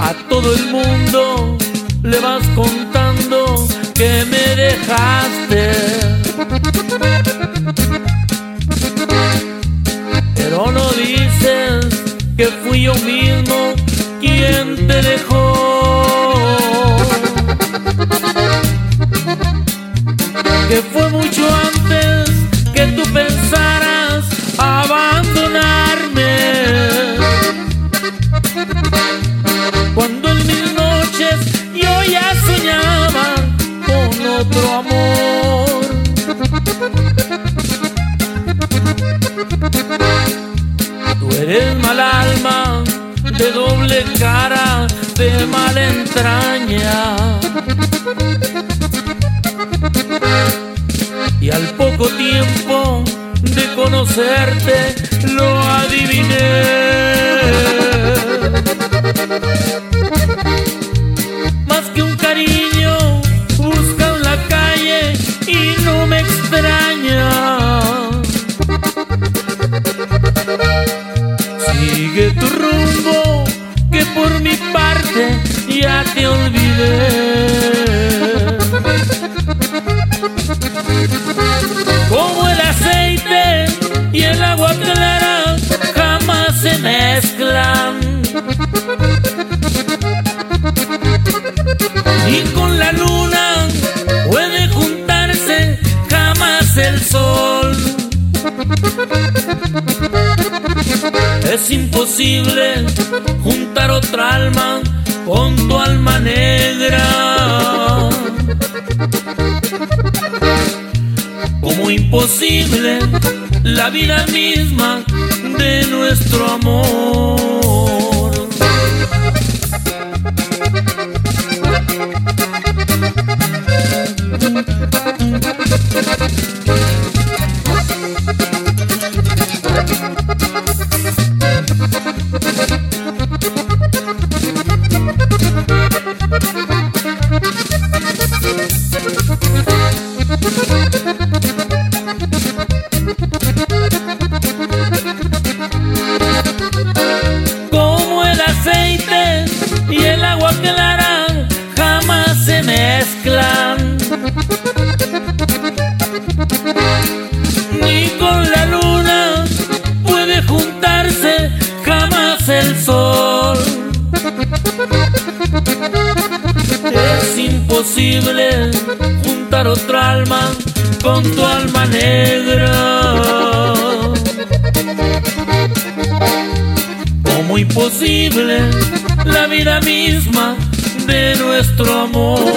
A todo el mundo le vas contando que me dejaste. Pero no dices que fui yo mismo quien te dejó. Que fue mucho antes que tú pensaras Tú eres mal alma, de doble cara, de mala entraña. Y al poco tiempo de conocerte lo adiviné. Te olvidé. Como el aceite y el agua clara jamás se mezclan. Y con la luna puede juntarse jamás el sol. Es imposible juntar otra alma con tu alma negra. Como imposible la vida misma de nuestro amor. Juntar otra alma con tu alma negra. Como imposible la vida misma de nuestro amor.